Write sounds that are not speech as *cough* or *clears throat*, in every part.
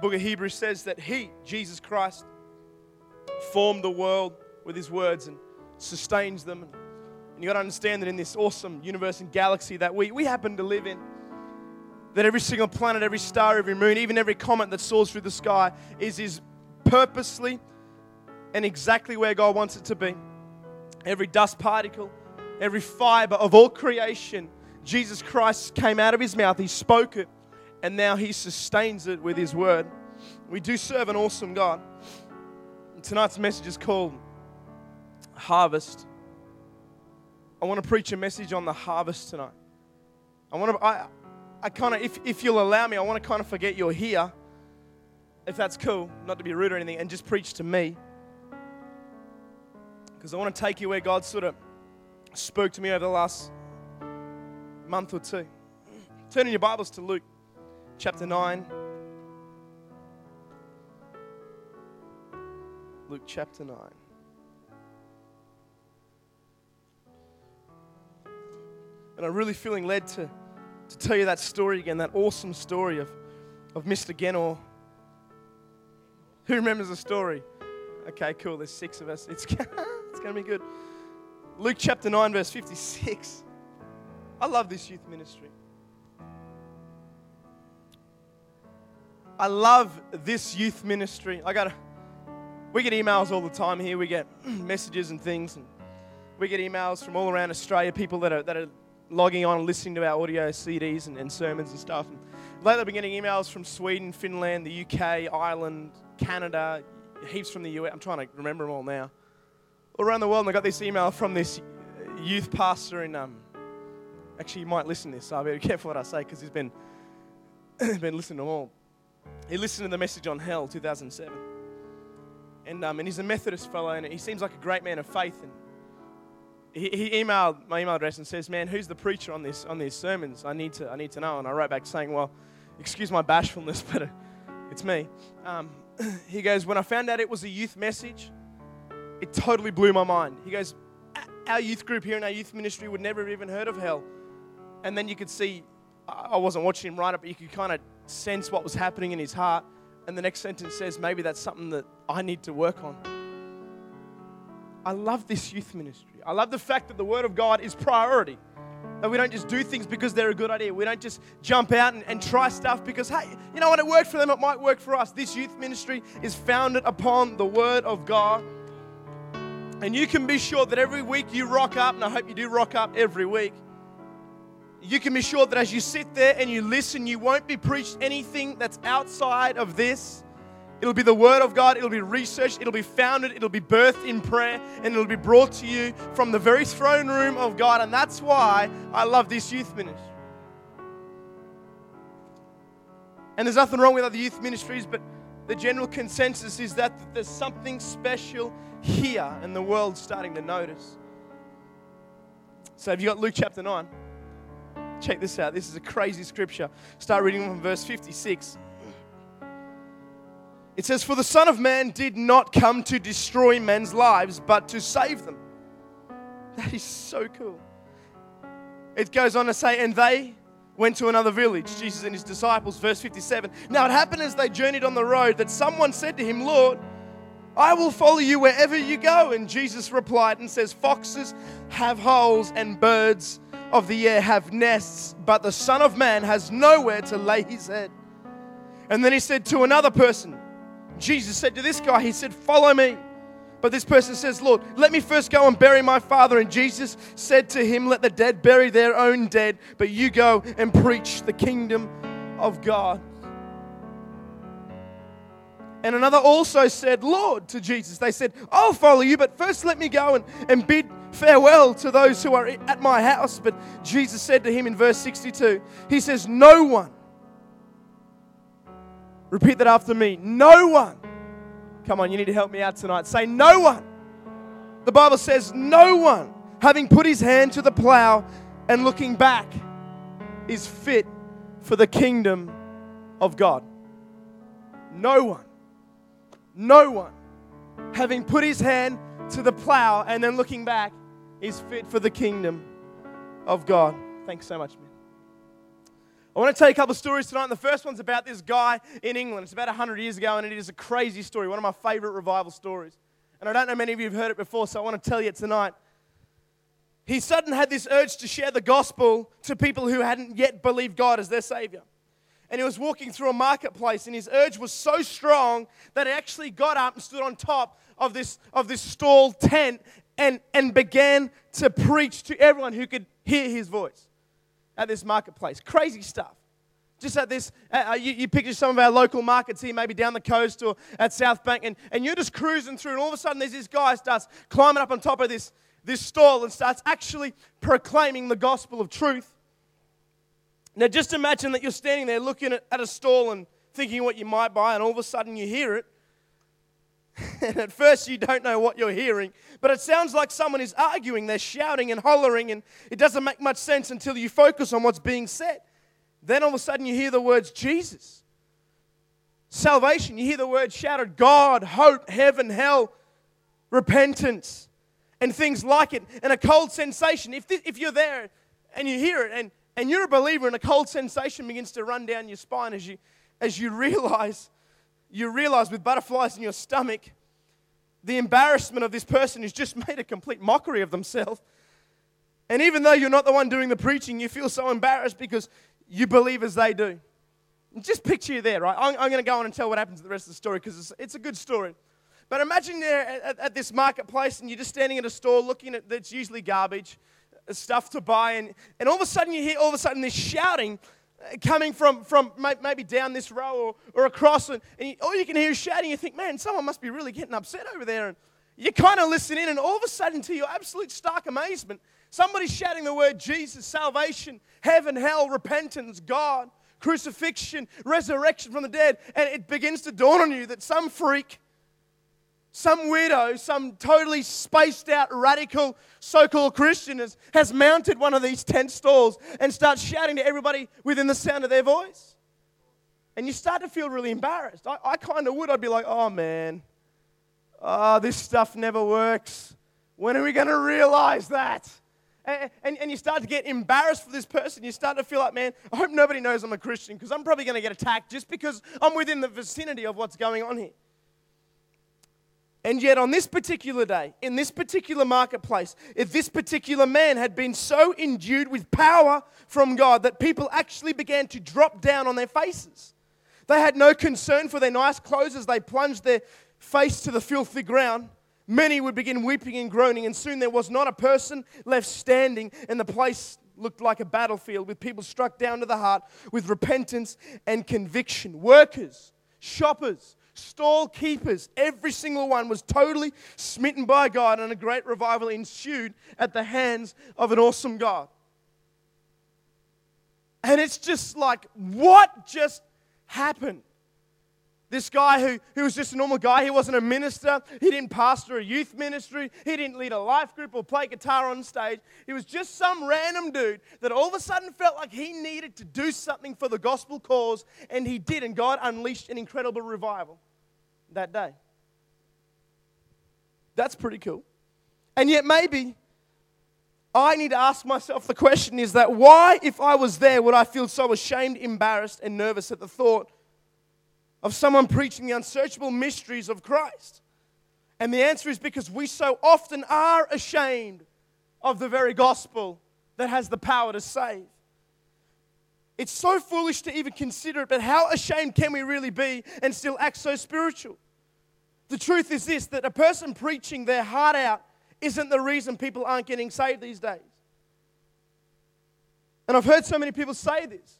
book of Hebrews says that He, Jesus Christ, formed the world with His words and sustains them. And you got to understand that in this awesome universe and galaxy that we, we happen to live in, that every single planet, every star, every moon, even every comet that soars through the sky is, is purposely and exactly where God wants it to be. Every dust particle, every fiber of all creation, Jesus Christ came out of his mouth, he spoke it, and now he sustains it with his word. We do serve an awesome God. And tonight's message is called Harvest. I want to preach a message on the harvest tonight. I want to, I, I kind of, if, if you'll allow me, I want to kind of forget you're here, if that's cool, not to be rude or anything, and just preach to me. Because I want to take you where God sort of spoke to me over the last month or two. Turn in your Bibles to Luke chapter 9. Luke chapter 9. And I'm really feeling led to, to tell you that story again, that awesome story of, of Mr. Jenner. Who remembers the story? Okay, cool. There's six of us. It's, *laughs* it's going to be good. Luke chapter 9, verse 56. I love this youth ministry. I love this youth ministry. I got we get emails all the time here. We get *clears throat* messages and things, and we get emails from all around Australia. People that are that are logging on and listening to our audio CDs and, and sermons and stuff. And lately, I've been getting emails from Sweden, Finland, the UK, Ireland, Canada, heaps from the US. I'm trying to remember them all now. All around the world, and I got this email from this youth pastor in um, Actually, you might listen to this, so I'll be careful what I say because he's been, *clears throat* been listening to them all. He listened to the message on hell 2007. And, um, and he's a Methodist fellow, and he seems like a great man of faith. And he, he emailed my email address and says, "Man, who's the preacher on this on these sermons? I need to I need to know." And I wrote back saying, "Well, excuse my bashfulness, *laughs* but it's me." Um, *clears throat* he goes, "When I found out it was a youth message, it totally blew my mind." He goes, "Our youth group here in our youth ministry would never have even heard of hell." And then you could see, I wasn't watching him write it, but you could kind of sense what was happening in his heart. And the next sentence says, maybe that's something that I need to work on. I love this youth ministry. I love the fact that the Word of God is priority. That we don't just do things because they're a good idea. We don't just jump out and, and try stuff because, hey, you know what, it worked for them, it might work for us. This youth ministry is founded upon the Word of God. And you can be sure that every week you rock up, and I hope you do rock up every week you can be sure that as you sit there and you listen, you won't be preached anything that's outside of this. It'll be the Word of God, it'll be researched, it'll be founded, it'll be birthed in prayer, and it'll be brought to you from the very throne room of God. And that's why I love this youth ministry. And there's nothing wrong with other youth ministries, but the general consensus is that there's something special here, and the world's starting to notice. So, have you got Luke chapter 9? Check this out. This is a crazy scripture. Start reading from verse 56. It says, For the Son of Man did not come to destroy men's lives, but to save them. That is so cool. It goes on to say, And they went to another village, Jesus and his disciples, verse 57. Now it happened as they journeyed on the road that someone said to him, Lord, I will follow you wherever you go. And Jesus replied and says, Foxes have holes and birds of the air have nests, but the Son of Man has nowhere to lay his head. And then he said to another person, Jesus said to this guy, He said, Follow me. But this person says, Lord, let me first go and bury my father. And Jesus said to him, Let the dead bury their own dead, but you go and preach the kingdom of God. And another also said, Lord, to Jesus. They said, I'll follow you, but first let me go and, and bid farewell to those who are at my house. But Jesus said to him in verse 62, He says, No one. Repeat that after me. No one. Come on, you need to help me out tonight. Say, No one. The Bible says, No one, having put his hand to the plow and looking back, is fit for the kingdom of God. No one. No one, having put his hand to the plow and then looking back, is fit for the kingdom of God. Thanks so much, man. I want to tell you a couple of stories tonight. And the first one's about this guy in England. It's about 100 years ago, and it is a crazy story, one of my favorite revival stories. And I don't know many of you have heard it before, so I want to tell you tonight. He suddenly had this urge to share the gospel to people who hadn't yet believed God as their Savior. And he was walking through a marketplace, and his urge was so strong that he actually got up and stood on top of this, of this stall tent and, and began to preach to everyone who could hear his voice at this marketplace. Crazy stuff. Just at this, uh, uh, you, you, picture some of our local markets here, maybe down the coast or at South Bank, and, and you're just cruising through, and all of a sudden there's this guy starts climbing up on top of this, this stall and starts actually proclaiming the gospel of truth. Now, just imagine that you're standing there looking at, at a stall and thinking what you might buy, and all of a sudden you hear it. And *laughs* at first you don't know what you're hearing, but it sounds like someone is arguing, they're shouting and hollering, and it doesn't make much sense until you focus on what's being said. Then all of a sudden you hear the words Jesus, salvation. You hear the word shouted God, hope, heaven, hell, repentance, and things like it, and a cold sensation. If, this, if you're there and you hear it and, and you're a believer, and a cold sensation begins to run down your spine as you, as you *laughs* realize you realize with butterflies in your stomach the embarrassment of this person who's just *laughs* made a complete mockery of themselves. And even though you're not the one doing the preaching, you feel so embarrassed because you believe as they do. Just picture you there, right? I'm, I'm going to go on and tell what happens to the rest of the story because it's, it's, a good story. But imagine there at, at, this marketplace and you're just standing at a store looking at that's usually garbage, uh, stuff to buy, and, and all of a sudden you hear all of a sudden this shouting coming from, from maybe down this row or, or across, and, and you, all you can hear is shouting. You think, man, someone must be really getting upset over there. And you kind of listen in, and all of a sudden, to your absolute stark amazement, somebody's shouting the word Jesus, salvation, heaven, hell, repentance, God, crucifixion, resurrection from the dead. And it begins to dawn on you that some freak some weirdo, some totally spaced out, radical so called Christian has, has mounted one of these tent stalls and starts shouting to everybody within the sound of their voice. And you start to feel really embarrassed. I, I kind of would. I'd be like, oh man, oh, this stuff never works. When are we going to realize that? And, and, and, you start to get embarrassed for this person. You start to feel like, man, I hope nobody knows I'm a Christian because I'm probably going to get attacked just because I'm within the vicinity of what's going on here. And yet, on this particular day, in this particular marketplace, if this particular man had been so endued with power from God that people actually began to drop down on their faces. They had no concern for their nice clothes as they plunged their face to the filthy ground. Many would begin weeping and groaning, and soon there was not a person left standing, and the place looked like a battlefield with people struck down to the heart with repentance and conviction. Workers, shoppers, stall keepers, every single one was totally smitten by God, and a great revival ensued at the hands of an awesome God. And it's just like, what just happened? This guy who, who was just a normal guy, he wasn't a minister, he didn't pastor a youth ministry, he didn't lead a life group or play guitar on stage. He was just some random dude that all of a sudden felt like he needed to do something for the gospel cause, and he did, and God unleashed an incredible revival that day. That's pretty cool. And yet, maybe I need to ask myself the question is that why, if I was there, would I feel so ashamed, embarrassed, and nervous at the thought of someone preaching the unsearchable mysteries of Christ? And the answer is because we so often are ashamed of the very gospel that has the power to save. It's so foolish to even consider it, but how ashamed can we really be and still act so spiritual? The truth is this that a person preaching their heart out isn't the reason people aren't getting saved these days. And I've heard so many people say this.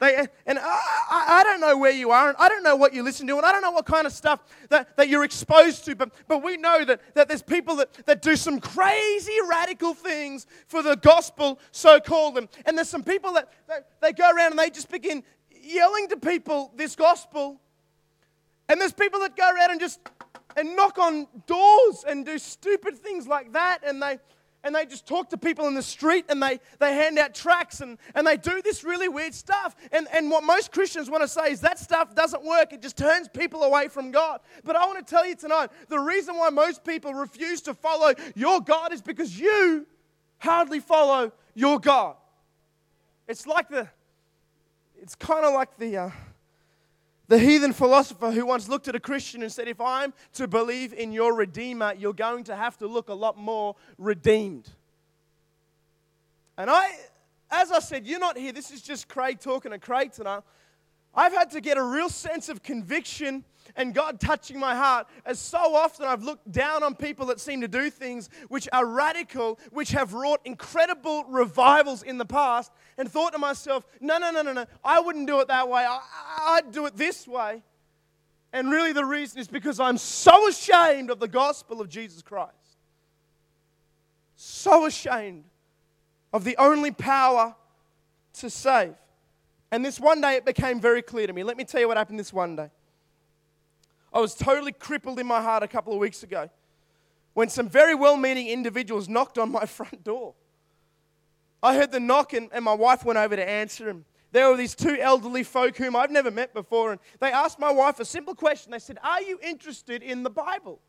They, and I, I, don't know where you are, and I don't know what you listen to, and I don't know what kind of stuff that, that you're exposed to, but, but we know that, that there's people that, that do some crazy radical things for the gospel, so called. And, and there's some people that, that they go around and they just begin yelling to people this gospel. And there's people that go around and just and knock on doors and do stupid things like that, and they and they just talk to people in the street and they, they hand out tracts and, and they do this really weird stuff. And, and what most Christians want to say is that stuff doesn't work, it just turns people away from God. But I want to tell you tonight the reason why most people refuse to follow your God is because you hardly follow your God. It's like the, it's kind of like the, uh, the heathen philosopher who once looked at a Christian and said, If I'm to believe in your Redeemer, you're going to have to look a lot more redeemed. And I, as I said, you're not here. This is just Craig talking to Craig tonight. I've had to get a real sense of conviction and God touching my heart, as so often I've looked down on people that seem to do things which are radical, which have wrought incredible revivals in the past, and thought to myself, no, no, no, no, no, I wouldn't do it that way. I, I'd do it this way. And really, the reason is because I'm so ashamed of the gospel of Jesus Christ. So ashamed of the only power to save. And this one day it became very clear to me. Let me tell you what happened this one day. I was totally crippled in my heart a couple of weeks ago when some very well meaning individuals knocked on my *laughs* front door. I heard the knock, and, and my wife went over to answer him. There were these two elderly folk whom I've never met before, and they asked my wife a simple question. They said, Are you interested in the Bible?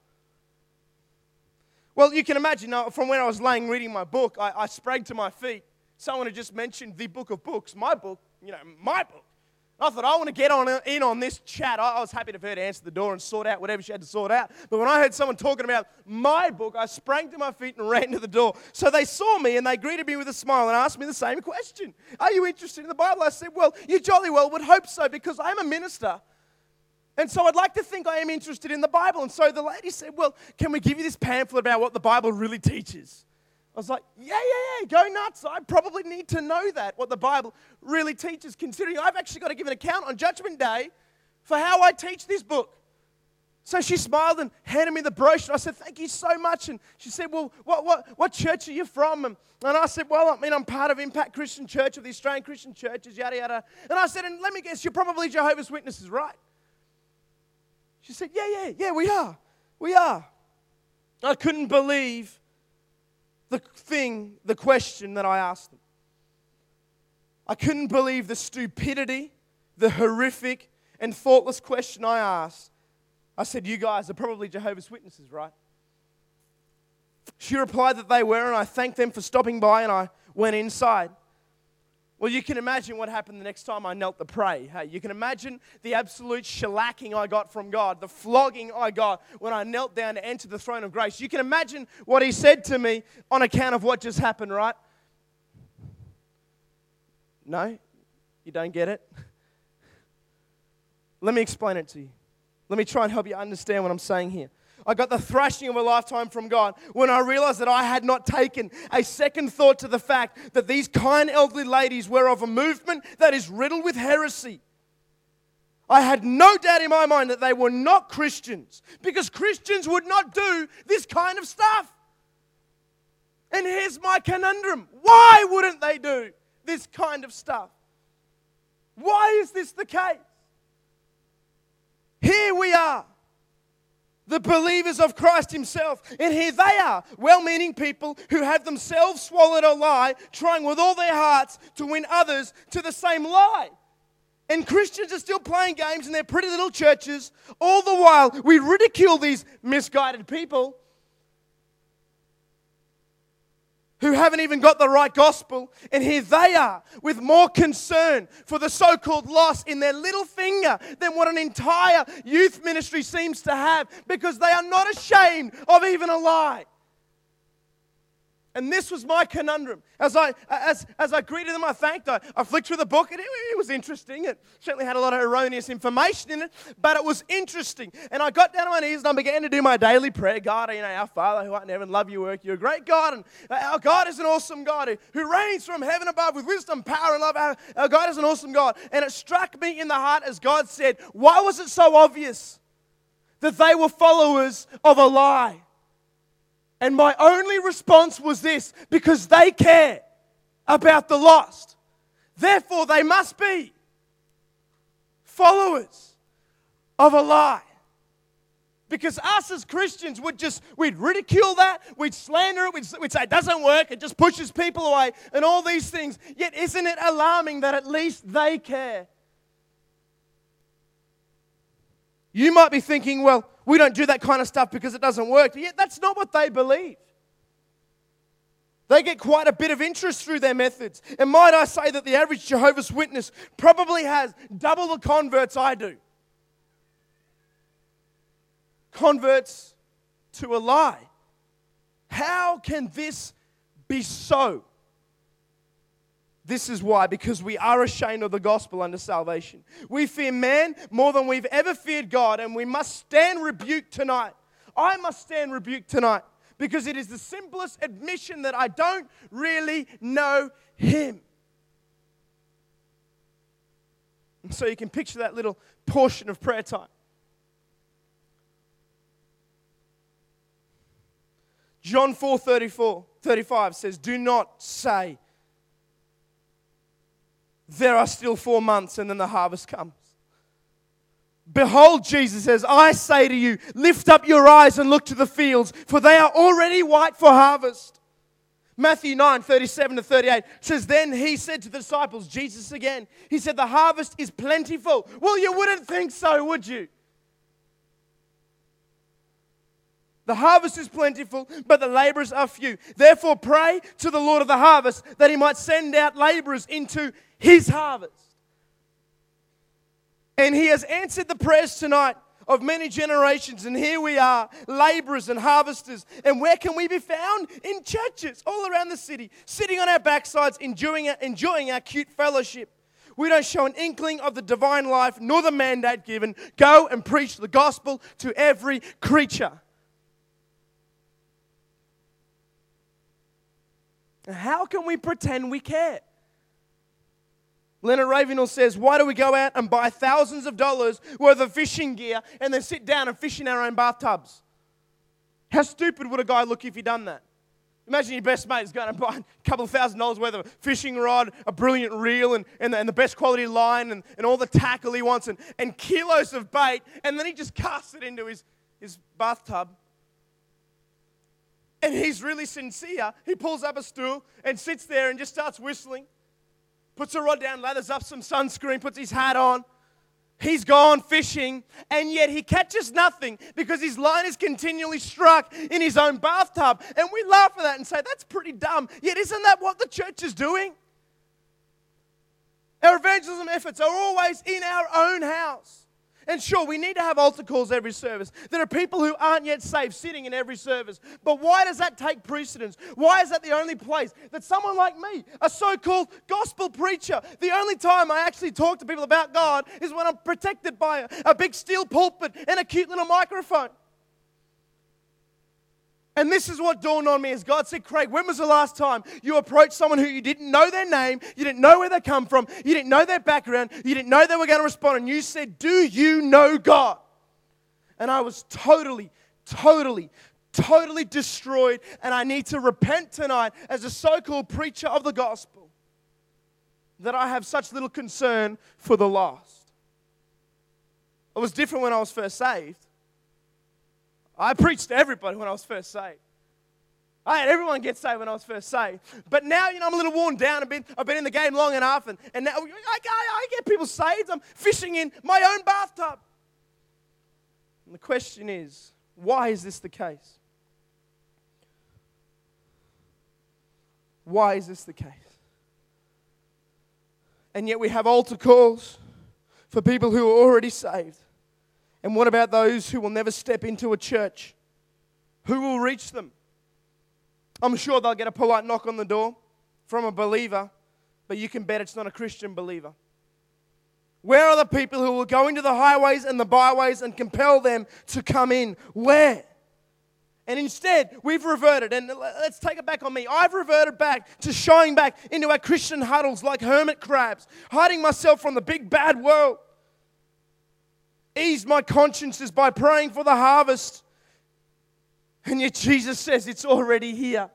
Well, you can imagine uh, from when I was laying reading my book, I, I sprang to my feet. Someone had just mentioned the book of books, my book, you know, my book. I thought, I want to get on in on this chat. I, was happy for her to answer the door and sort out whatever she had to sort out. But when I heard someone talking about my book, I sprang to my feet and *laughs* ran to the door. So they saw me and they greeted me with a smile and asked me the same question Are you interested in the Bible? I said, Well, you jolly well would hope so because I'm a minister. And so I'd like to think I am interested in the Bible. And so the lady said, Well, can we give you this pamphlet about what the Bible really teaches? I was like, yeah, yeah, yeah, go nuts. I probably need to know that, what the Bible really teaches, considering I've actually got to give an account on Judgment Day for how I teach this book. So she smiled and handed me the brochure. I said, Thank you so much. And she said, Well, what, what, what church are you from? And, and I said, Well, I mean, I'm part of Impact Christian Church of the Australian Christian Churches, yada, yada. And I said, And let me guess, you're probably Jehovah's Witnesses, right? She said, Yeah, yeah, yeah, we are. We are. I couldn't believe the thing, the question that I asked them. I couldn't believe the stupidity, the horrific, and thoughtless question I asked. I said, You guys are probably Jehovah's Witnesses, right? She replied that they were, and I thanked them for stopping by, and I went inside. Well, you can imagine what happened the next time I knelt to pray. Hey, you can imagine the absolute shellacking I got from God, the flogging I got when I knelt down to enter the throne of grace. You can imagine what He said to me on account of what just happened, right? No? You don't get it? *laughs* Let me explain it to you. Let me try and help you understand what I'm saying here. I got the thrashing of a lifetime from God when I realized that I had not taken a second thought to the fact that these kind elderly ladies were of a movement that is riddled with heresy. I had no doubt in my mind that they were not Christians because Christians would not do this kind of stuff. And here's my conundrum why wouldn't they do this kind of stuff? Why is this the case? Here we are the believers of Christ Himself. And here they are, well meaning people who have themselves swallowed a lie, trying with all their hearts to win others to the same lie. And Christians are still playing games in their pretty little churches. All the while, we ridicule these misguided people who haven't even got the right gospel. And here they are with more concern for the so called loss in their little finger than what an entire youth ministry seems to have because they are not ashamed of even a lie. And this was my conundrum. As I, as, as I greeted them, I thanked. I, I flicked through the book, and it, it, was interesting. It certainly had a lot of erroneous information in it, but it was interesting. And I got down on my knees and I began to do my daily prayer. God, you know, our Father who art in heaven, love your work. You're a great God, and our God is an awesome God who, who reigns from heaven above with wisdom, power, and love. Our, our God is an awesome God. And it struck me in the heart as God said, Why was it so obvious that they were followers of a lie? And my only response was this because they care about the lost. Therefore, they must be followers of a lie. Because us as Christians would just, we'd ridicule that, we'd slander it, we'd, we'd say it doesn't work, it just pushes people away, and all these things. Yet, isn't it alarming that at least they care? You might be thinking, well, we don't do that kind of stuff because it doesn't work. Yet that's not what they believe. They get quite a bit of interest through their methods. And might I say that the average Jehovah's Witness probably has double the converts I do. Converts to a lie. How can this be so? This is why, because we are ashamed of the gospel under salvation. We fear man more than we've ever feared God, and we must stand rebuke tonight. I must stand rebuke tonight because it is the simplest admission that I don't really know Him. And so you can picture that little portion of prayer time. John 4 34, 35 says, Do not say, There are still four months and then the harvest comes. Behold, Jesus says, I say to you, lift up your eyes and look to the fields, for they are already white for harvest. Matthew 9, 37 to 38 says, Then he said to the disciples, Jesus again, he said, The harvest is plentiful. Well, you wouldn't think so, would you? The harvest is plentiful, but the laborers are few. Therefore, pray to the Lord of the harvest that he might send out laborers into his harvest. And He has answered the prayers tonight of many generations. And here we are, laborers and harvesters. And where can we be found? In churches all around the city, sitting on our backsides, enjoying our, enjoying our cute fellowship. We don't show an inkling of the divine life nor the mandate given go and preach the gospel to every creature. How can we pretend we care? Leonard Ravenhill says, Why do we go out and buy thousands of dollars worth of fishing gear and then sit down and fish in our own bathtubs? How stupid would a guy look if he'd done that? Imagine your best mate is going to buy a couple of thousand dollars worth of fishing rod, a brilliant reel, and, and, the, and the best quality line, and, and all the tackle he wants, and, and kilos of bait, and then he just casts it into his, his bathtub. And he's really sincere. He pulls up a stool and sits there and just starts whistling puts a rod down, lathers up some sunscreen, puts his hat on. He's gone fishing, and yet he catches nothing because his line is continually struck in his own bathtub. And we laugh at that and say, that's pretty dumb. Yet, isn't that what the church is doing? Our evangelism efforts are always in our own house. And sure, we need to have altar calls every service. There are people who aren't yet saved sitting in every service. But why does that take precedence? Why is that the only place that someone like me, a so called gospel preacher, the only time I actually talk to people about God is when I'm protected by a, a big steel pulpit and a cute little microphone? And this is what dawned on me as God said, Craig, when was the last time you approached someone who you didn't know their name, you didn't know where they come from, you didn't know their background, you didn't know they were going to respond, and you said, Do you know God? And I was totally, totally, totally destroyed, and I need to repent tonight as a so called preacher of the gospel that I have such little concern for the lost. It was different when I was first saved. I preached to everybody when I was first saved. I had everyone get saved when I was first saved. But now, you know, I'm a little worn down. I've been, I've been in the game long enough, and, and now I, I, I get people saved. I'm fishing in my own bathtub. And the question is, why is this the case? Why is this the case? And yet we have altar calls for people who are already saved. And what about those who will never step into a church? Who will reach them? I'm sure they'll get a polite knock on the door from a believer, but you can bet it's not a Christian believer. Where are the people who will go into the highways and the byways and compel them to come in? Where? And instead, we've reverted, and let's take it back on me. I've reverted back to showing back into our Christian huddles like hermit crabs, hiding myself from the big bad world ease my consciences by praying for the harvest. And yet Jesus says it's already here.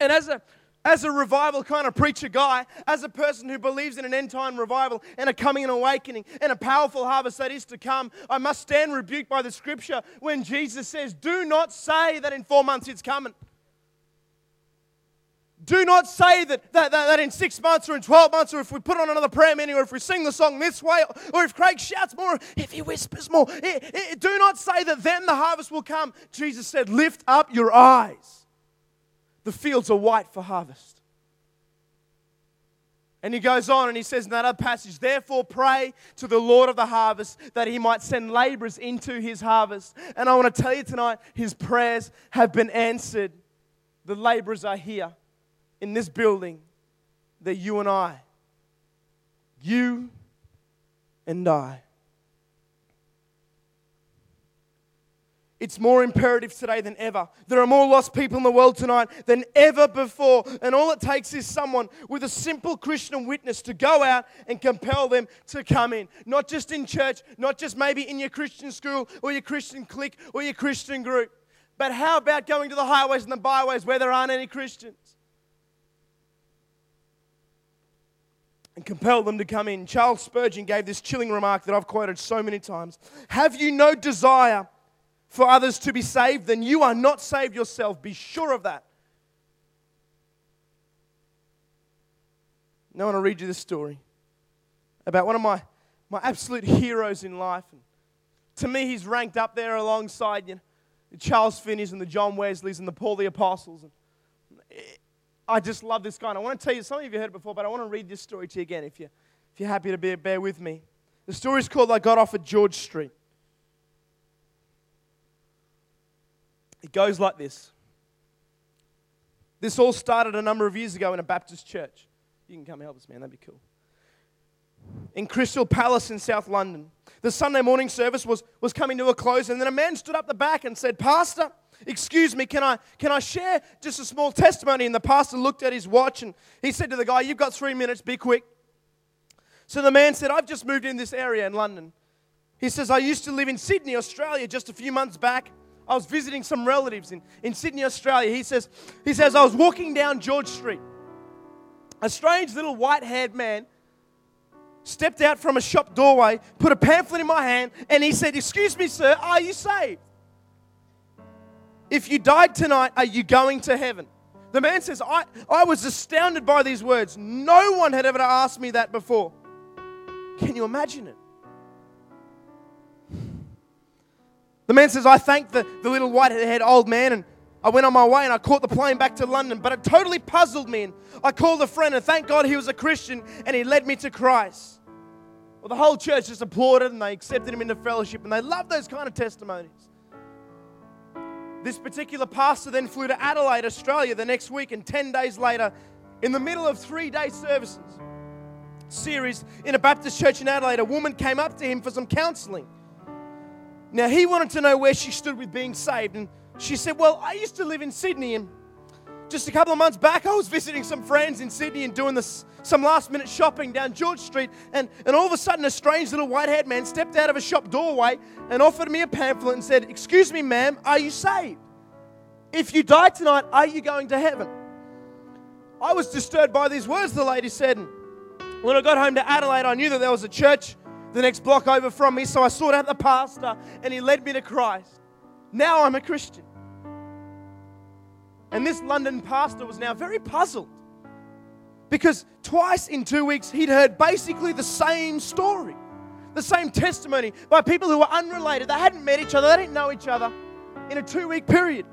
And as a as a revival kind of preacher guy, as a person who believes in an end time revival and a coming and awakening and a powerful harvest that is to come, I must stand rebuked by the scripture when Jesus says, Do not say that in four months it's coming. Do not say that, that, that, that, in six months or in 12 months, or if we put on another prayer meeting, or if we sing the song this way, or if Craig shouts more, if he whispers more. It, it, do not say that then the harvest will come. Jesus said, Lift up your eyes. The fields are white for harvest. And he goes on and he says in that other passage, Therefore pray to the Lord of the harvest that he might send laborers into his harvest. And I want to tell you tonight, his prayers have been answered. The laborers are here in this building that you and I, you and I, It's more imperative today than ever. There are more lost people in the world tonight than ever before. And all it takes is someone with a simple Christian witness to go out and compel them to come in. Not just in church, not just maybe in your Christian school or your Christian clique or your Christian group. But how about going to the highways and the byways where there aren't any Christians? And compel them to come in. Charles Spurgeon gave this chilling remark that I've quoted so many times Have you no desire? for others to be saved, then you are not saved yourself. Be sure of that. Now I want to read you this story about one of my, my absolute heroes in life. And to me, he's ranked up there alongside you know, the Charles Finney's and the John Wesleys and the Paul the Apostles. And I just love this guy. And I want to tell you, some of you have heard it before, but I want to read this story to you again if you're, if you're happy to be, bear with me. The story is called I Got Off at George Street. It goes like this. This all started a number of years ago in a Baptist church. You can come help us, man. That'd be cool. In Crystal Palace in South London. The Sunday morning service was, was coming to a close, and then a man stood up the back and said, Pastor, excuse me, can I, can I share just a small testimony? And the pastor looked at his watch and he said to the guy, You've got three minutes, be quick. So the man said, I've just moved in this area in London. He says, I used to live in Sydney, Australia, just a few months back. I was visiting some relatives in, in Sydney, Australia. He says, he says, I was walking down George Street. A strange little white haired man stepped out from a shop doorway, put a pamphlet in my hand, and he said, Excuse me, sir, are you saved? If you died tonight, are you going to heaven? The man says, I, I was astounded by these words. No one had ever asked me that before. Can you imagine it? The man says, I thanked the, the little white haired old man and I went on my way and I caught the plane back to London, but it totally puzzled me. And I called a friend and thank God he was a Christian and he led me to Christ. Well, the whole church just applauded and they accepted him into fellowship and they love those kind of testimonies. This particular pastor then flew to Adelaide, Australia the next week, and 10 days later, in the middle of three day services, series in a Baptist church in Adelaide, a woman came up to him for some counseling. Now, he wanted to know where she stood with being saved. And she said, Well, I used to live in Sydney. And just a couple of months back, I was visiting some friends in Sydney and doing this, some last minute shopping down George Street. And, and all of a sudden, a strange little white haired man stepped out of a shop doorway and offered me a pamphlet and said, Excuse me, ma'am, are you saved? If you die tonight, are you going to heaven? I was disturbed by these words, the lady said. When I got home to Adelaide, I knew that there was a church the next block over from me. So I sought out the pastor and he led me to Christ. Now I'm a Christian. And this London pastor was now very puzzled because twice in two weeks he'd heard basically the same story, the same testimony by people who were unrelated. They hadn't met each other, they didn't know each other in a two week period.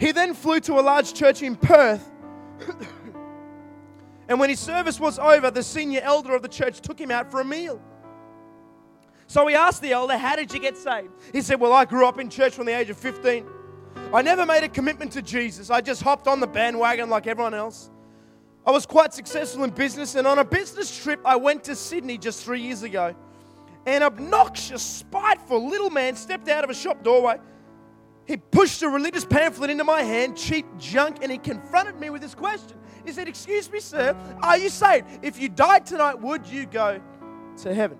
He then flew to a large church in Perth *coughs* And when his service was over, the senior elder of the church took him out for a meal. So he asked the elder, How did you get saved? He said, Well, I grew up in church from the age of 15. I never made a commitment to Jesus. I just hopped on the bandwagon like everyone else. I was quite successful in business, and on a business trip, I went to Sydney just three years ago. An obnoxious, spiteful little man stepped out of a shop doorway. He pushed a religious pamphlet into my hand, cheap junk, and he confronted me with this question he said, Excuse me, sir, are you saved? If you died tonight, would you go to heaven?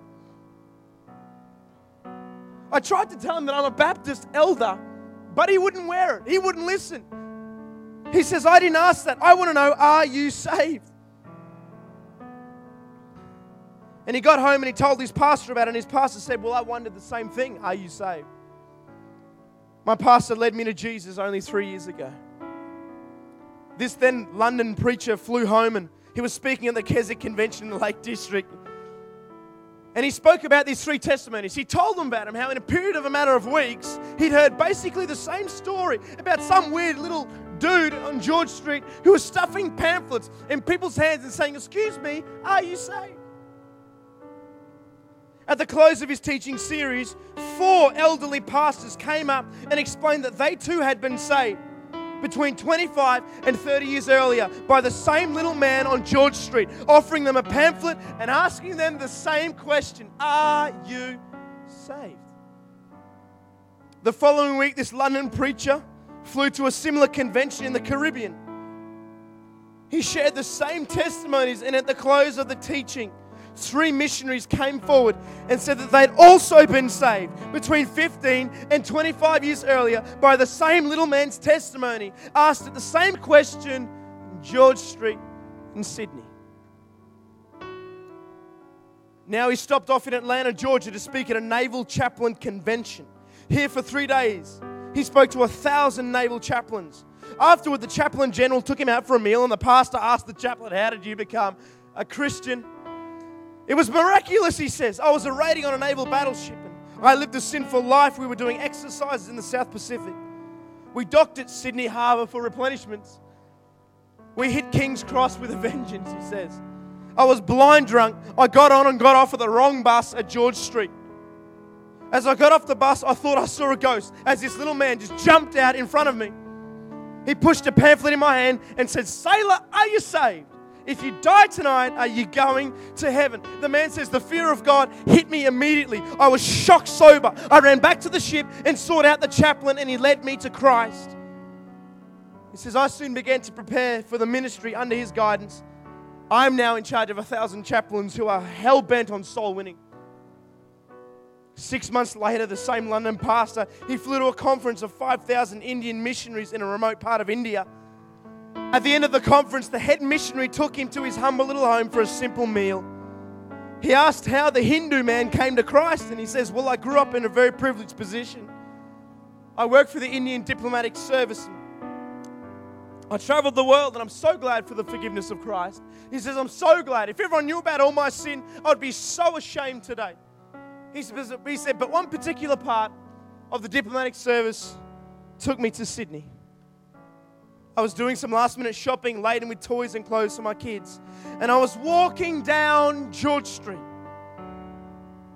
I tried to tell him that I'm a Baptist elder, but he wouldn't wear it. He wouldn't listen. He says, I didn't ask that. I want to know, are you saved? And he got home and he told his pastor about it, and his pastor said, Well, I wondered the same thing. Are you saved? My pastor led me to Jesus only three years ago. This then London preacher flew home and he was speaking at the Keswick Convention in the Lake District. And he spoke about these three testimonies. He told them about them, how in a period of a matter of weeks, he'd heard basically the same story about some weird little dude on George Street who was stuffing pamphlets in people's hands and saying, Excuse me, are you saved? At the close of his teaching series, four elderly pastors came up and explained that they too had been saved between 25 and 30 years earlier by the same little man on George Street, offering them a pamphlet and asking them the same question Are you saved? The following week, this London preacher flew to a similar convention in the Caribbean. He shared the same testimonies, and at the close of the teaching, three missionaries came forward and said that they'd also been saved between 15 and 25 years earlier by the same little man's testimony, asked at the same question George Street in Sydney. Now he stopped off in Atlanta, Georgia to speak at a naval chaplain convention. Here for three days, he spoke to a thousand naval chaplains. Afterward, the chaplain general took him out for a meal, and the pastor asked the chaplain, How did you become a Christian? It was miraculous, he says. I was a raiding on a naval battleship and I lived a sinful life. We were doing exercises in the South Pacific. We docked at Sydney Harbour for replenishments. We hit King's Cross with a *laughs* vengeance, he says. I was blind drunk. I got on and got off at the wrong bus at George Street. As I got off the bus, I thought I saw a ghost as this little man just jumped out in front of me. He pushed a pamphlet in my hand and said, Sailor, are you saved? If you die tonight, are you going to heaven? The man says, The fear of God hit me immediately. I was shocked sober. I ran back to the ship and sought out the chaplain, and he led me to Christ. He says, I soon began to prepare for the ministry under his guidance. I'm now in charge of a thousand chaplains who are hell bent on soul winning. Six months later, the same London pastor, he flew to a conference of 5,000 Indian missionaries in a remote part of India. At the end of the conference, the head missionary took him to his humble little home for a simple meal. He asked how the Hindu man came to Christ, and he says, Well, I grew up in a very privileged position. I worked for the Indian Diplomatic Service. I traveled the world, and I'm so glad for the forgiveness of Christ. He says, I'm so glad. If everyone knew about all my sin, I'd be so ashamed today. He said, But one particular part of the diplomatic service took me to Sydney. I was doing some last minute shopping laden with toys and clothes for my kids. And I was walking down George Street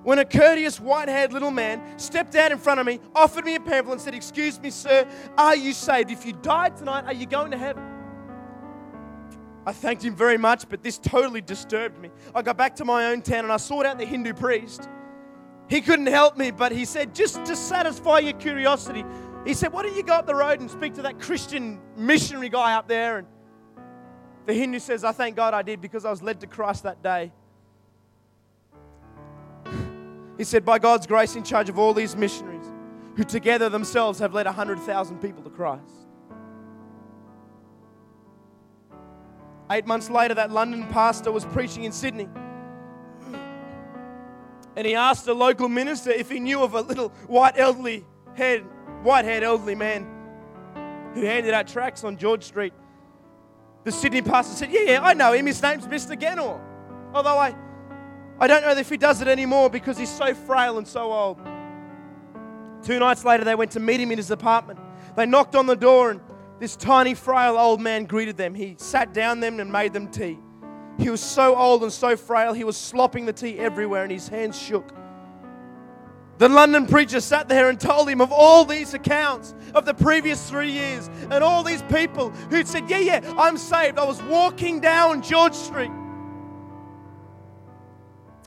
when a courteous white haired little man stepped out in front of me, offered me a pamphlet, and said, Excuse me, sir, are you saved? If you died tonight, are you going to heaven? I thanked him very much, but this totally disturbed me. I got back to my own town and I sought out the Hindu priest. He couldn't help me, but he said, Just to satisfy your curiosity, he said, Why don't you go up the road and speak to that Christian missionary guy up there? And the Hindu says, I thank God I did because I was led to Christ that day. He said, By God's grace, in charge of all these missionaries who together themselves have led 100,000 people to Christ. Eight months later, that London pastor was preaching in Sydney. And he asked a local minister if he knew of a little white elderly head white haired elderly man who handed out tracts on George Street. The Sydney pastor said, Yeah, yeah, I know him. His name's Mr. Jenner. Although I, I don't know if he does it anymore because he's so frail and so old. Two nights later, they went to meet him in his apartment. They knocked on the door, and this tiny, frail old man greeted them. He sat down them and made them tea. He was so old and so frail, he was slopping the tea everywhere, and his hands shook. The London preacher sat there and told him of all these accounts of the previous three years and all these people who'd said, Yeah, yeah, I'm saved. I was walking down George Street.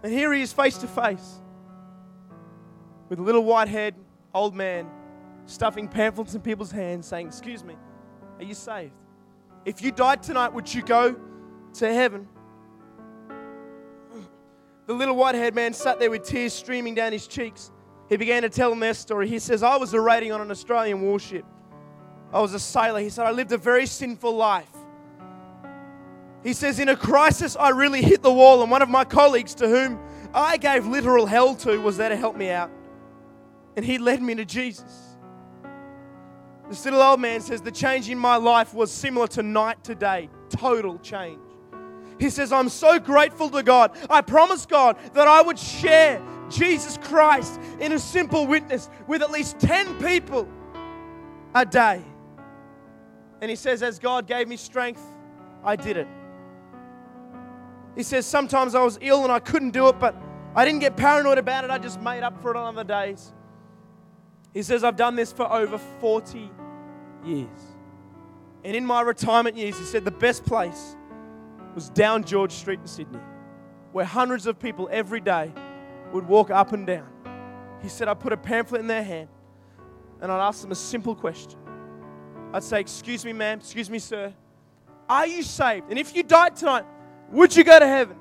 And here he is face to face with a little white haired old man stuffing pamphlets in people's hands saying, Excuse me, are you saved? If you died tonight, would you go to heaven? The little white haired man sat there with tears streaming down his cheeks. He began to tell them their story. He says, I was a raiding on an Australian warship. I was a sailor. He said, I lived a very sinful life. He says, In a crisis, I really hit the wall, and one of my colleagues to whom I gave literal hell to was there to help me out. And he led me to Jesus. This little old man says, The change in my life was similar to night to day. Total change. He says, I'm so grateful to God. I promised God that I would share Jesus Christ in a simple witness with at least 10 people a day. And he says, As God gave me strength, I did it. He says, Sometimes I was ill and I couldn't do it, but I didn't get paranoid about it. I just made up for it on other days. He says, I've done this for over 40 years. And in my retirement years, he said, the best place was down George Street in Sydney, where hundreds of people every day would walk up and down. He said, I put a pamphlet in their hand and I'd ask them a simple question. I'd say, Excuse me, ma'am, excuse me, sir, are you saved? And if you died tonight, would you go to heaven?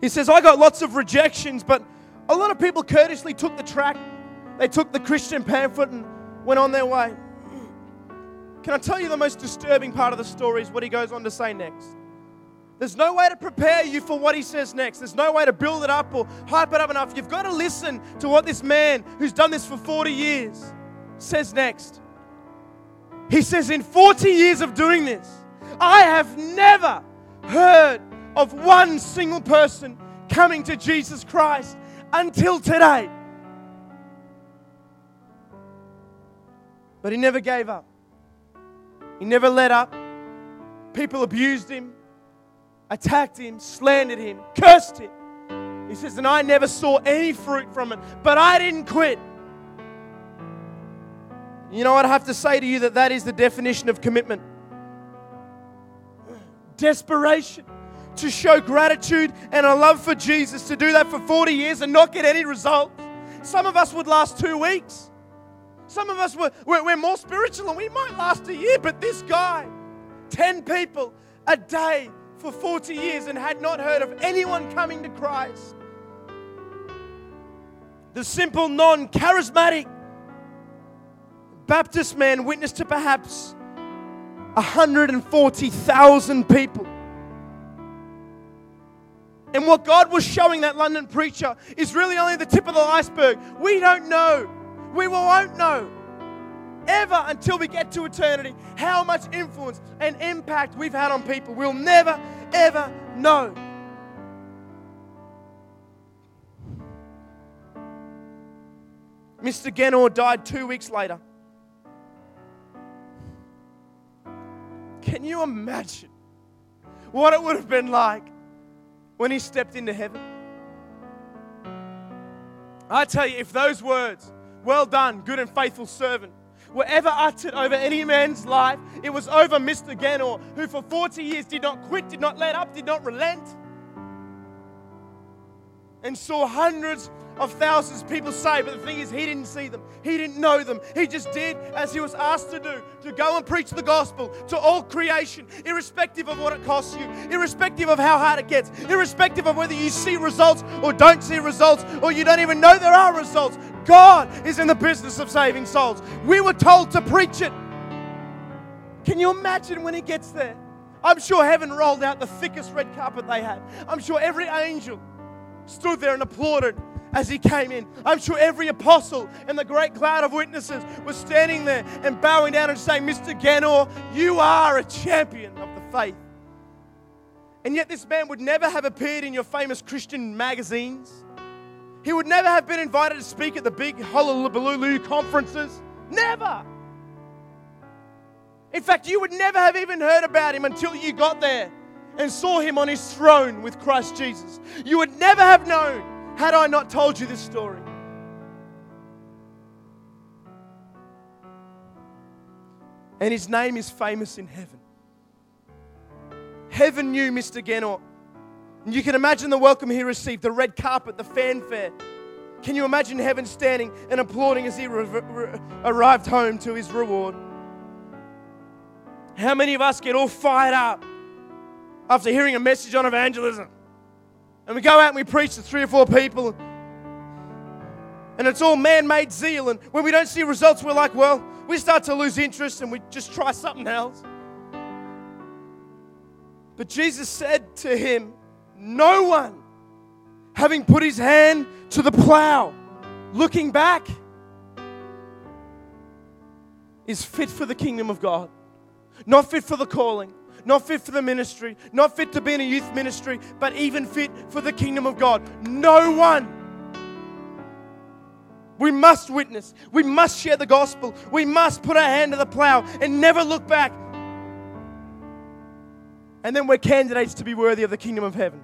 He says, I got lots of rejections, but a lot of people courteously took the track. They took the Christian pamphlet and went on their way. Can I tell you the most disturbing part of the story is what he goes on to say next? There's no way to prepare you for what he says next. There's no way to build it up or hype it up enough. You've got to listen to what this man who's done this for 40 years says next. He says, In 40 years of doing this, I have never heard of one single person coming to Jesus Christ until today. But he never gave up. He never let up. People abused him, attacked him, slandered him, cursed him. He says, and I never saw any fruit from it, but I didn't quit. You know? I have to say to you that that is the definition of commitment desperation to show gratitude and a love for Jesus, to do that for 40 years and not get any results. Some of us would last two weeks. Some of us were, we're, we're more spiritual and we might last a year, but this guy, 10 people a day for 40 years and had not heard of anyone coming to Christ. The simple, non charismatic Baptist man witnessed to perhaps 140,000 people. And what God was showing that London preacher is really only the tip of the iceberg. We don't know. We won't know ever until we get to eternity how much influence and impact we've had on people. We'll never, ever know. Mr. Jenner died two weeks later. Can you imagine what it would have been like when he stepped into heaven? I tell you, if those words, well done, good and faithful servant, were ever uttered over any man's life, it was over Mr. Jenner, who for 40 years did not quit, did not let up, did not relent, and saw hundreds of thousands of people saved. But the thing is, he didn't see them, he didn't know them. He just did as he was asked to do to go and preach the gospel to all creation, irrespective of what it costs you, irrespective of how hard it gets, irrespective of whether you see results or don't see results or you don't even know there are results. God is in the business of saving souls. We were told to preach it. Can you imagine when he gets there? I'm sure heaven rolled out the thickest red carpet they had. I'm sure every angel stood there and applauded as he came in. I'm sure every apostle and the great cloud of witnesses was standing there and bowing down and saying, Mr. Jenner, you are a champion of the faith. And yet, this man would never have appeared in your famous Christian magazines. He would never have been invited to speak at the big Honolulu conferences. Never. In fact, you would never have even heard about him until you got there and saw him on his throne with Christ Jesus. You would never have known had I not told you this story. And his name is famous in heaven. Heaven knew Mr. Jenner. And you can imagine the welcome he received, the red carpet, the fanfare. Can you imagine heaven standing and applauding as he re- re- arrived home to his reward? How many of us get all fired up after hearing a message on evangelism? And we go out and we preach to three or four people. And it's all man made zeal. And when we don't see results, we're like, well, we start to lose interest and we just try something else. But Jesus said to him, No one, having put his hand to the plow, looking back, is fit for the kingdom of God, not fit for the calling, not fit for the ministry, not fit to be in a youth ministry, but even fit for the kingdom of God. No one. We must witness. We must share the gospel. We must put our hand to the plow and never look back. And then we're candidates to be worthy of the kingdom of heaven.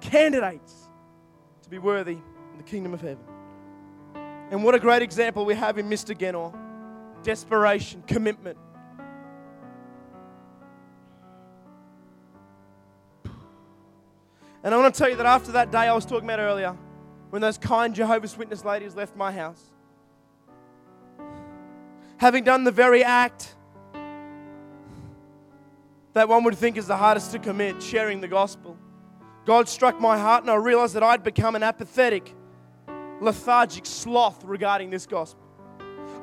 Candidates to be worthy of the kingdom of heaven. And what a great example we have in Mr. Jenner desperation, commitment. And I want to tell you that after that day I was talking about earlier, when those kind Jehovah's Witness ladies left my house, having done the very act that one would think is the hardest to commit, sharing the gospel, God struck my heart and I realized that I'd become an apathetic, lethargic sloth regarding this gospel.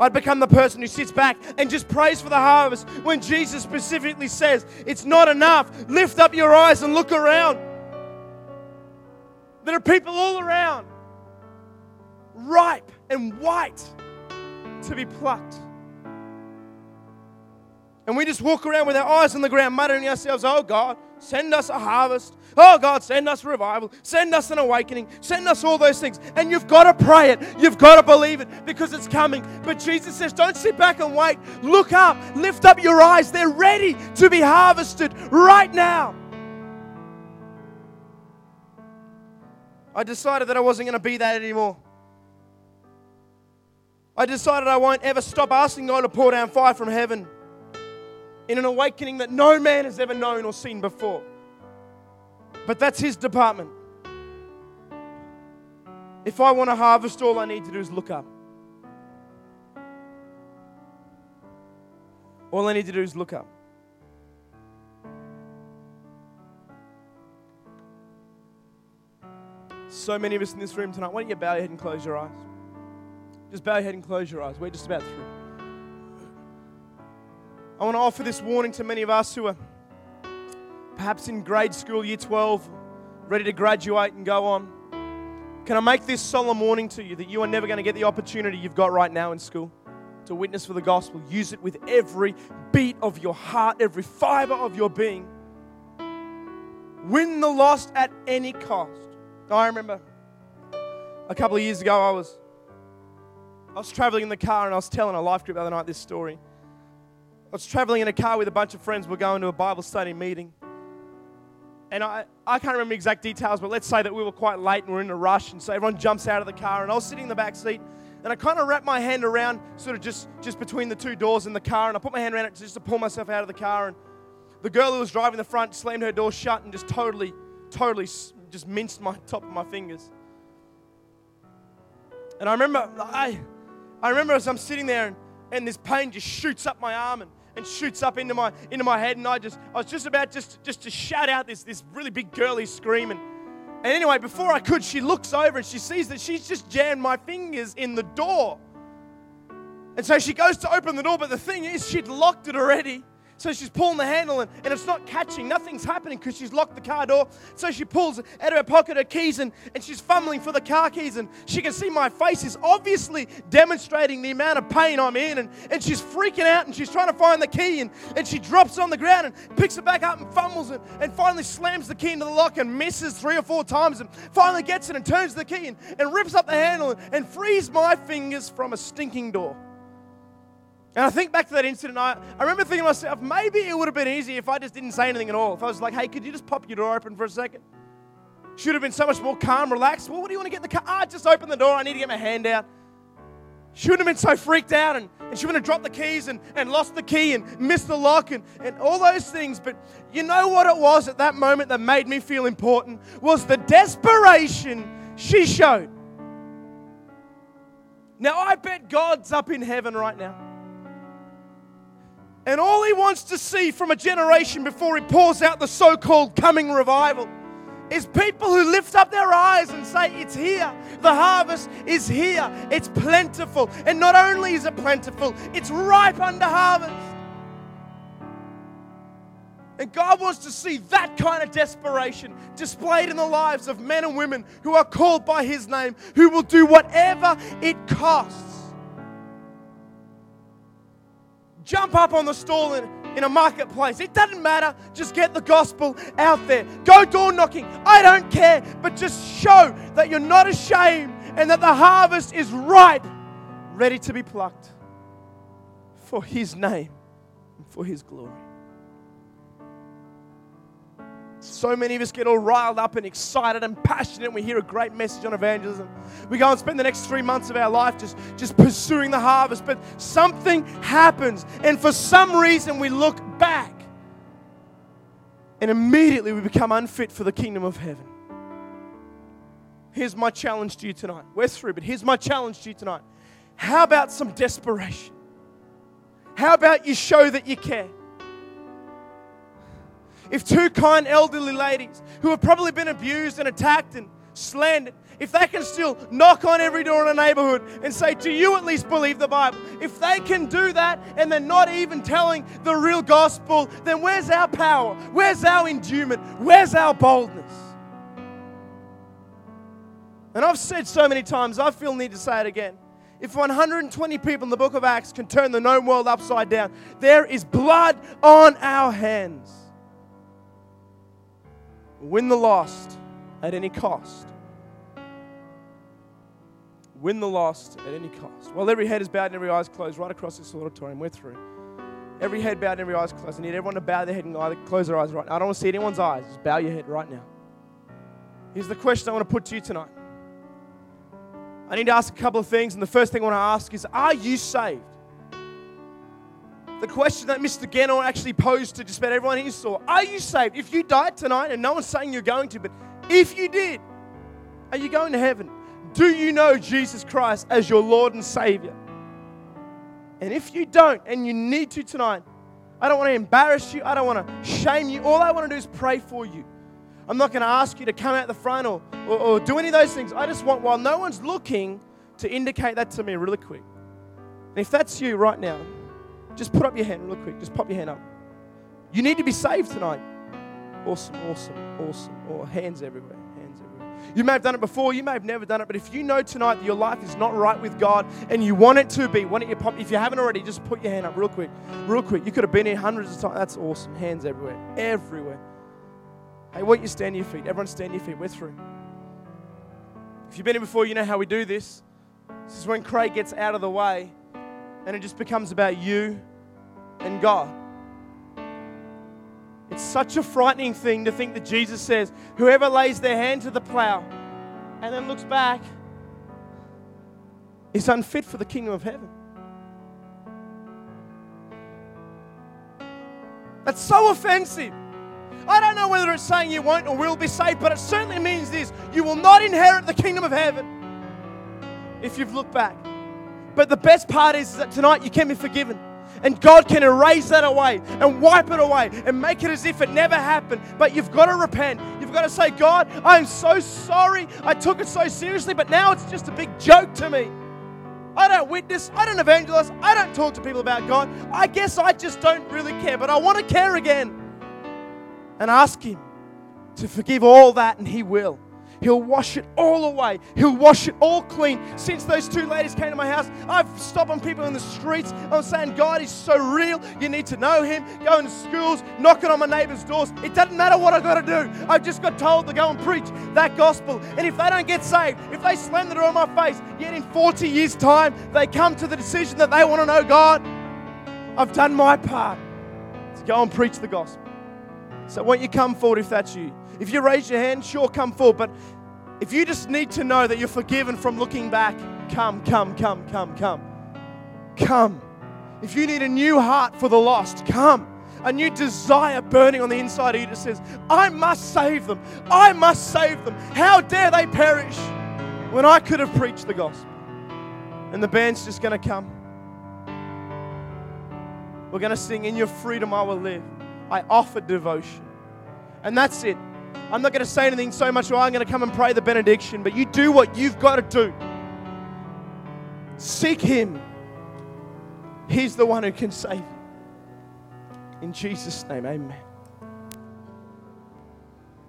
I'd become the person who sits back and just prays for the harvest when Jesus specifically says, It's not enough. Lift up your eyes and look around. There are people all around, ripe and white to be plucked. And we just walk around with our eyes on the ground, muttering ourselves, Oh God, send us a harvest. Oh God, send us revival. Send us an awakening. Send us all those things. And you've got to pray it. You've got to believe it because it's coming. But Jesus says, Don't sit back and wait. Look up. Lift up your eyes. They're ready to be harvested right now. I decided that I wasn't going to be that anymore. I decided I won't ever stop asking God to pour down fire from heaven in an awakening that no man has ever known or seen before. But that's His department. If I want to harvest, all I need to do is look up. All I need to do is look up. So many of us in this room tonight, why don't you bow your head and close your eyes? Just bow your head and close your eyes. We're just about through. I want to offer this warning to many of us who are perhaps in grade school, year 12, ready to graduate and go on. Can I make this solemn warning to you that you are never going to get the opportunity you've got right now in school to witness for the gospel? Use it with every beat of your heart, every fiber of your being. Win the lost at any cost. I remember a couple of years ago, I was, I was traveling in the car and I was telling a life group the other night this story. I was traveling in a car with a bunch of friends. We're going to a Bible study meeting. And I, I can't remember exact details, but let's say that we were quite late and we're in a rush. And so everyone jumps out of the car. And I was sitting in the back seat and I kind of wrapped my hand around, sort of just, just between the two doors in the car. And I put my hand around it just to pull myself out of the car. And the girl who was driving the front slammed her door shut and just totally, totally just minced my *laughs* top of my fingers. And I remember, I, I remember as I'm sitting there and, and this pain just shoots up my arm and, and shoots up into my into my head, and I just I was just about just just to shout out this this really big girly scream and. And anyway, before I could, she looks over and she sees that she's just jammed my fingers in the door. And so she goes to open the door, but the thing is, she'd locked it already. So she's pulling the handle and, and it's not catching. Nothing's happening because she's locked the car door. So she pulls out of her pocket her keys and, and she's fumbling for the car keys. And she can see my face is obviously demonstrating the amount of pain I'm in. And, and she's freaking out and she's trying to find the key. And, and she drops it on the ground and picks it back up and fumbles it and finally slams the key into the lock and misses three or four times and finally gets it and turns the key and, and rips up the handle and, and frees my fingers from a stinking door. And I think back to that incident, I, I remember thinking to myself, maybe it would have been easy if I just didn't say anything at all. If I was like, hey, could you just pop your door open for a second? Should have been so much more calm, relaxed. Well, what do you want to get in the car? Ah, just open the door. I need to get my hand out. She wouldn't have been so freaked out and, and she wouldn't have dropped the keys and, and lost the key and missed the lock and, and all those things. But you know what it was at that moment that made me feel important? Was the desperation she showed. Now, I bet God's up in heaven right now. And all he wants to see from a generation before he pours out the so called coming revival is people who lift up their eyes and say, It's here. The harvest is here. It's plentiful. And not only is it plentiful, it's ripe under harvest. And God wants to see that kind of desperation displayed in the lives of men and women who are called by His name, who will do whatever it costs jump up on the stall in, in a marketplace. It doesn't matter. Just get the gospel out there. Go door knocking. I don't care. But just show that you're not ashamed and that the harvest is ripe, ready to be plucked for His name and for His glory. So many of us get all riled up and excited and passionate. And we hear a great message on evangelism. We go and spend the next three months of our life just, just pursuing the harvest. But something happens. And for some reason, we look back. And immediately we become unfit for the kingdom of heaven. Here's my challenge to you tonight. We're through, but here's my challenge to you tonight. How about some desperation? How about you show that you care? If two kind elderly ladies who have probably been abused and attacked and slandered, if they can still knock on every door in a neighborhood and say, Do you at least believe the Bible? If they can do that and they're not even telling the real gospel, then where's our power? Where's our endurement? Where's our boldness? And I've said so many times, I feel need to say it again. If 120 people in the book of Acts can turn the known world upside down, there is blood on our hands. Win the lost at any cost. Win the lost at any cost. While every head is bowed and every eye is closed, right across this auditorium, we're through. Every head bowed and every eye is closed. I need everyone to bow their head and close their eyes right now. I don't want to see anyone's eyes. Just bow your head right now. Here's the question I want to put to you tonight. I need to ask a couple of things, and the first thing I want to ask is Are you saved? The question that Mr. Jenner actually posed to just about everyone he saw Are you saved? If you died tonight, and no one's saying you're going to, but if you did, are you going to heaven? Do you know Jesus Christ as your Lord and Savior? And if you don't, and you need to tonight, I don't want to embarrass you. I don't want to shame you. All I want to do is pray for you. I'm not going to ask you to come out the front or, or, or, do any of those things. I just want, while no one's looking, to indicate that to me really quick. And if that's you right now, just put up your hand real quick. Just pop your hand up. You need to be saved tonight. Awesome, awesome, awesome. Or hands everywhere. Hands everywhere. You may have done it before, you may have never done it, but if you know tonight that your life is not right with God and you want it to be, why don't you pop? If you haven't already, just put your hand up real quick. Real quick. You could have been here hundreds of times. That's awesome. Hands everywhere. Everywhere. Hey, why don't you stand your feet? Everyone stand your feet. We're through. If you've been here before, you know how we do this. This is when Craig gets out of the way and it just becomes about you and God. It's such a frightening thing to think that Jesus says, Whoever lays their hand to the plow and then looks back is unfit for the kingdom of heaven. That's so offensive. I don't know whether it's saying you won't or will be saved, but it certainly means this you will not inherit the kingdom of heaven if you've looked back. But the best part is, that tonight you can be forgiven. And God can erase that away and wipe it away and make it as if it never happened. But you've got to repent. You've got to say, God, I'm so sorry. I took it so seriously, but now it's just a big joke to me. I don't witness. I don't evangelize. I don't talk to people about God. I guess I just don't really care, but I want to care again and ask Him to forgive all that, and He will. He'll wash it all away. He'll wash it all clean. Since those two ladies came to my house, I've stopped on people in the streets. I'm saying, God is so real. You need to know Him. Going to schools, knocking on my neighbor's doors. It doesn't matter what I've got to do. I've just got told to go and preach that gospel. And if they don't get saved, if they slam the door in my face, yet in 40 years' time, they come to the decision that they want to know God, I've done my part to go and preach the gospel. So, won't you come forward if that's you? If you raise your hand, sure, come forward. But if you just need to know that you're forgiven from looking back, come, come, come, come, come. Come. If you need a new heart for the lost, come. A new desire burning on the inside of you that says, I must save them. I must save them. How dare they perish when I could have preached the gospel? And the band's just going to come. We're going to sing, In Your Freedom I Will Live. I offer devotion. And that's it. I'm not going to say anything so much, or I'm going to come and pray the benediction, but you do what you've got to do. Seek Him. He's the one who can save you. In Jesus' name, amen.